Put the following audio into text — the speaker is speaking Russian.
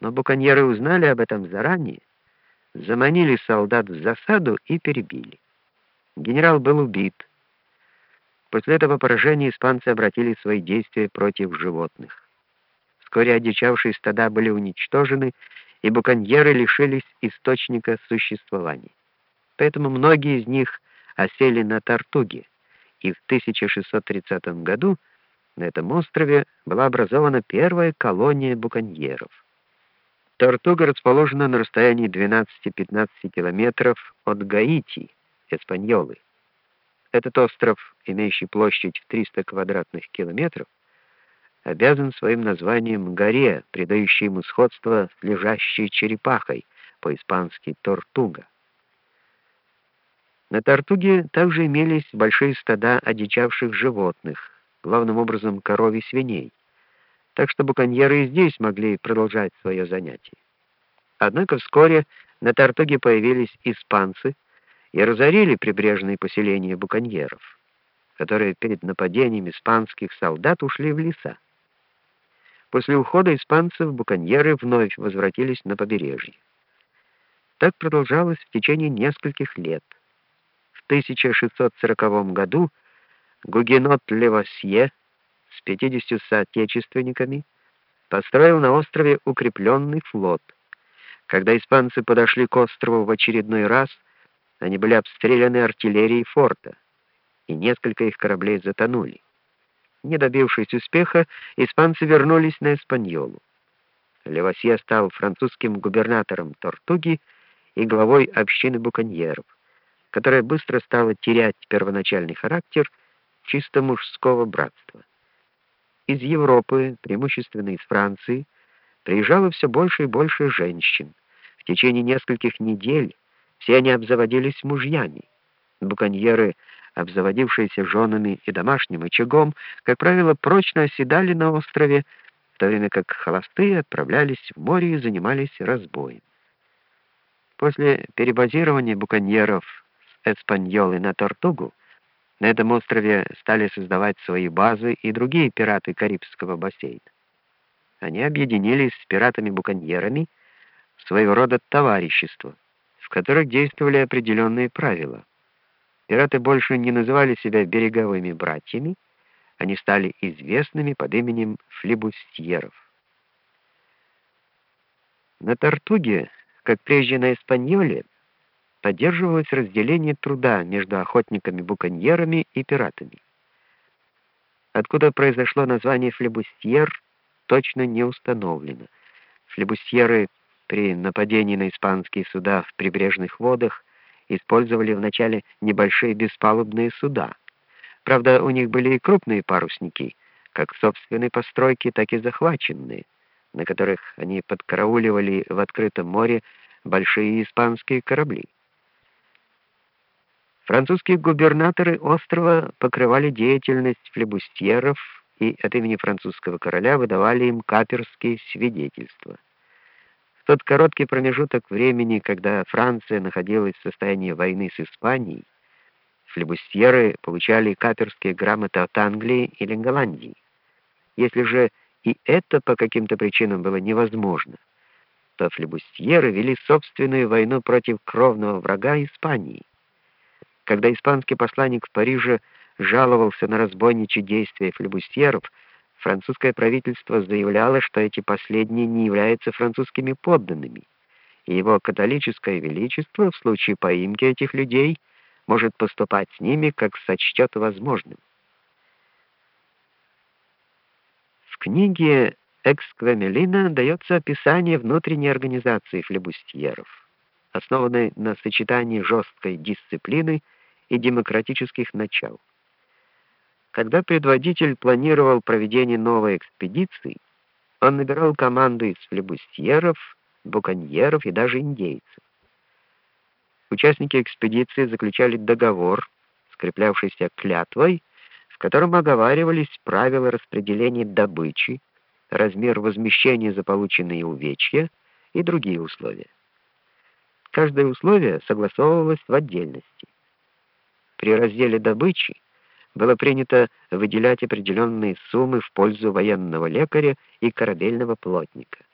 Но буконьеры узнали об этом заранее, заманили солдат в засаду и перебили. Генерал был убит. После этого поражения испанцы обратили свои действия против животных. Вскоре одичавшие стада были уничтожены, и буконьеры лишились источника существования. Поэтому многие из них осели на Тартуге, и в 1630 году на этом острове была образована первая колония буконьеров. Тартуга расположена на расстоянии 12-15 километров от Гаити, Эспаньолы. Этот остров, имеющий площадь в 300 квадратных километров, обязан своим названием горе, придающей ему сходство с лежащей черепахой, по-испански «тортуга». На Тартуге также имелись большие стада одичавших животных, главным образом коров и свиней, так что буконьеры и здесь могли продолжать свое занятие. Однако вскоре на Тартуге появились испанцы и разорили прибрежные поселения буконьеров, которые перед нападением испанских солдат ушли в леса. После ухода испанцев буконьеры вновь возвратились на побережье. Так продолжалось в течение нескольких лет. В 1640 году гугенот Левасье 50 соотечественниками построил на острове укрепленный флот. Когда испанцы подошли к острову в очередной раз, они были обстреляны артиллерией форта, и несколько их кораблей затонули. Не добившись успеха, испанцы вернулись на Испаньолу. Левасье стал французским губернатором Тортуги и главой общины буконьеров, которая быстро стала терять первоначальный характер чисто мужского братства. Из Европы, преимущественно из Франции, приезжало все больше и больше женщин. В течение нескольких недель все они обзаводились мужьями. Буконьеры обзаводившиеся женами и домашним очагом, как правило, прочно оседали на острове, в то время как холостые отправлялись в море и занимались разбоем. После перебазирования буконьеров с Эспаньолы на Тортугу на этом острове стали создавать свои базы и другие пираты Карибского бассейна. Они объединились с пиратами-буконьерами в своего рода товарищество, в которых действовали определенные правила — Пираты больше не называли себя береговыми братьями, они стали известными под именем флибустьеров. На Тартуге, как прежде на Испаньоле, поддерживалось разделение труда между охотниками-буконьерами и пиратами. Откуда произошло название флебустьер, точно не установлено. Флебустьеры при нападении на испанские суда в прибрежных водах использовали вначале небольшие беспалубные суда. Правда, у них были и крупные парусники, как собственной постройки, так и захваченные, на которых они подкарауливали в открытом море большие испанские корабли. Французские губернаторы острова покрывали деятельность флебустьеров и от имени французского короля выдавали им каперские свидетельства тот короткий промежуток времени, когда Франция находилась в состоянии войны с Испанией, флебустьеры получали каперские грамоты от Англии или Голландии. Если же и это по каким-то причинам было невозможно, то флебустьеры вели собственную войну против кровного врага Испании. Когда испанский посланник в Париже жаловался на разбойничьи действия флебустьеров, французское правительство заявляло, что эти последние не являются французскими подданными, и его католическое величество в случае поимки этих людей может поступать с ними, как сочтет возможным. В книге Эксквемелина дается описание внутренней организации флебустьеров, основанной на сочетании жесткой дисциплины и демократических начал. Когда предводитель планировал проведение новой экспедиции, он набирал команду из флебустьеров, буконьеров и даже индейцев. Участники экспедиции заключали договор, скреплявшийся клятвой, в котором оговаривались правила распределения добычи, размер возмещения за полученные увечья и другие условия. Каждое условие согласовывалось в отдельности. При разделе добычи было принято выделять определенные суммы в пользу военного лекаря и корабельного плотника.